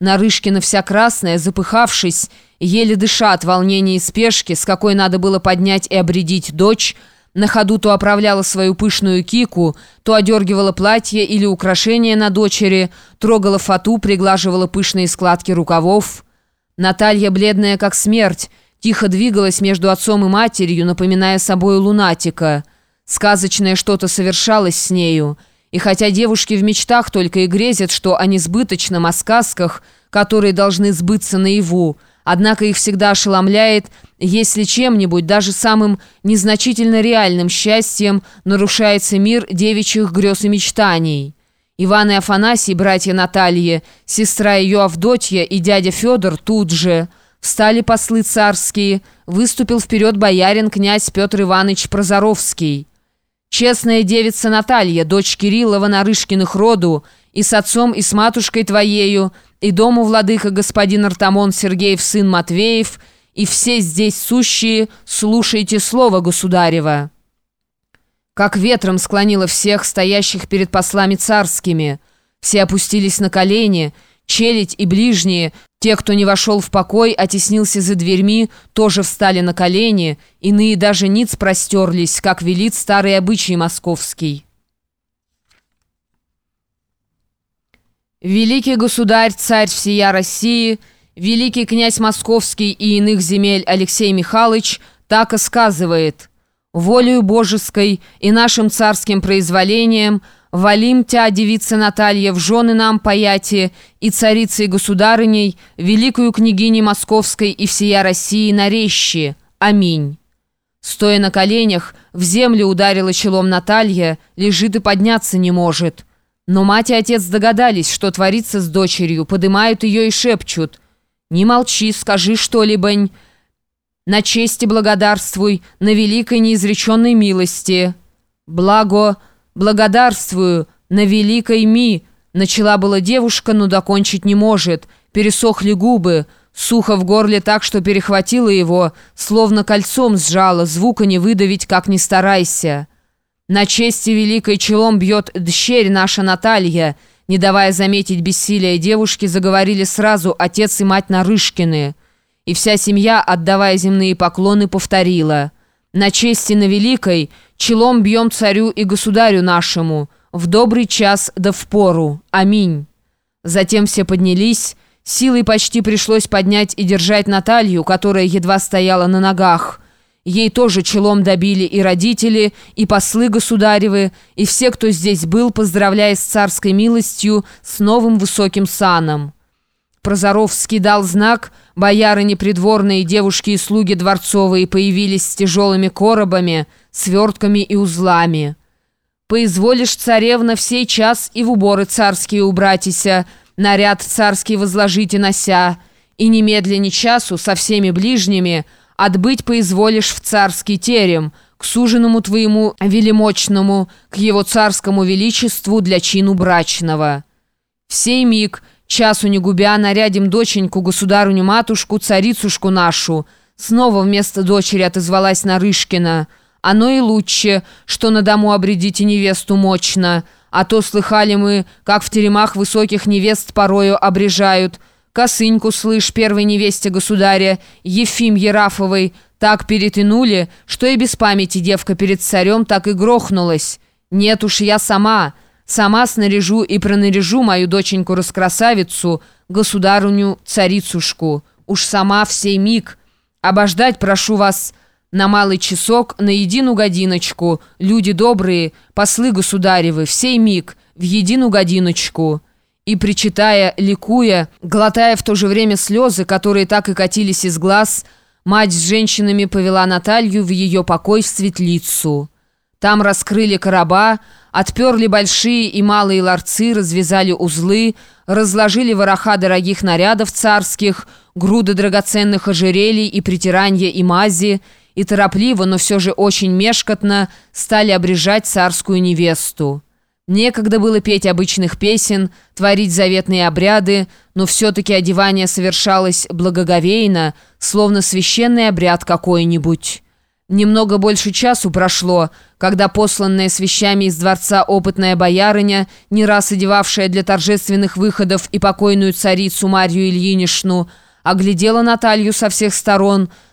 Нарышкина вся красная, запыхавшись, еле дыша от волнения и спешки, с какой надо было поднять и обредить дочь, на ходу то оправляла свою пышную кику, то одергивала платье или украшения на дочери, трогала фату, приглаживала пышные складки рукавов. Наталья, бледная как смерть, тихо двигалась между отцом и матерью, напоминая собой лунатика. Сказочное что-то совершалось с нею. И хотя девушки в мечтах только и грезят, что о несбыточном, о сказках, которые должны сбыться наяву, однако их всегда ошеломляет, если чем-нибудь, даже самым незначительно реальным счастьем, нарушается мир девичьих грез и мечтаний. Иван и Афанасий, братья Натальи, сестра ее Авдотья и дядя Федор тут же. Встали послы царские, выступил вперед боярин князь Петр Иванович Прозоровский. Честная девица Наталья, дочь Кириллова Нарышкиных роду, и с отцом, и с матушкой твоею, и дому владыка господин Артамон Сергеев сын Матвеев, и все здесь сущие, слушайте слово государева». Как ветром склонило всех стоящих перед послами царскими. Все опустились на колени, челядь и ближние, те, кто не вошел в покой, оттеснился за дверьми, тоже встали на колени, иные даже ниц простерлись, как велит старый обычай московский. Великий государь, царь всея России, великий князь московский и иных земель Алексей Михайлович так и сказывает «Волею божеской и нашим царским произволением – Валим тя, девица Наталья, в жены нам паяти, и царицей государыней, великую княгиней Московской и всея России нарещи. Аминь. Стоя на коленях, в землю ударила челом Наталья, лежит и подняться не может. Но мать и отец догадались, что творится с дочерью, подымают ее и шепчут. «Не молчи, скажи что-либо, на чести благодарствуй, на великой неизреченной милости. Благо...» «Благодарствую, на великой ми!» Начала была девушка, но докончить не может. Пересохли губы, сухо в горле так, что перехватило его, словно кольцом сжало, звука не выдавить, как ни старайся. На чести великой челом бьет дщерь наша Наталья. Не давая заметить бессилие девушки, заговорили сразу отец и мать Нарышкины. И вся семья, отдавая земные поклоны, повторила. «На чести на великой!» челом бьем царю и государю нашему, в добрый час да в пору. Аминь». Затем все поднялись, силой почти пришлось поднять и держать Наталью, которая едва стояла на ногах. Ей тоже челом добили и родители, и послы государевы, и все, кто здесь был, поздравляя с царской милостью, с новым высоким саном. Прозоровский дал знак, боярыни придворные, девушки и слуги дворцовые появились с тяжелыми коробами, свертками и узлами. «Поизволишь, царевна, в сей час и в уборы царские убратися, наряд царский возложите нося, и немедленно часу со всеми ближними отбыть поизволишь в царский терем, к суженому твоему велимочному, к его царскому величеству для чину брачного». В сей миг – Часу не губя, нарядим доченьку, государыню-матушку, царицушку нашу. Снова вместо дочери отозвалась Нарышкина. Оно и лучше, что на дому обредите невесту мощно. А то слыхали мы, как в теремах высоких невест порою обрежают. Косыньку, слышь, первой невесте государя, Ефим Ерафовой, так перетянули, что и без памяти девка перед царем так и грохнулась. Нет уж, я сама... Сама снаряжу и пронаряжу мою доченьку-раскрасавицу, государыню-царицушку. Уж сама в сей миг. Обождать прошу вас на малый часок, на едину годиночку. Люди добрые, послы государевы, в сей миг, в едину годиночку». И, причитая, ликуя, глотая в то же время слезы, которые так и катились из глаз, мать с женщинами повела Наталью в ее покой в светлицу. Там раскрыли короба, отперли большие и малые ларцы, развязали узлы, разложили вороха дорогих нарядов царских, груды драгоценных ожерелий и притиранья и мази, и торопливо, но все же очень мешкотно стали обрежать царскую невесту. Некогда было петь обычных песен, творить заветные обряды, но все-таки одевание совершалось благоговейно, словно священный обряд какой-нибудь. Немного больше часу прошло, когда посланная с вещами из дворца опытная боярыня, не раз одевавшая для торжественных выходов и покойную царицу Марью Ильинишну, оглядела Наталью со всех сторон,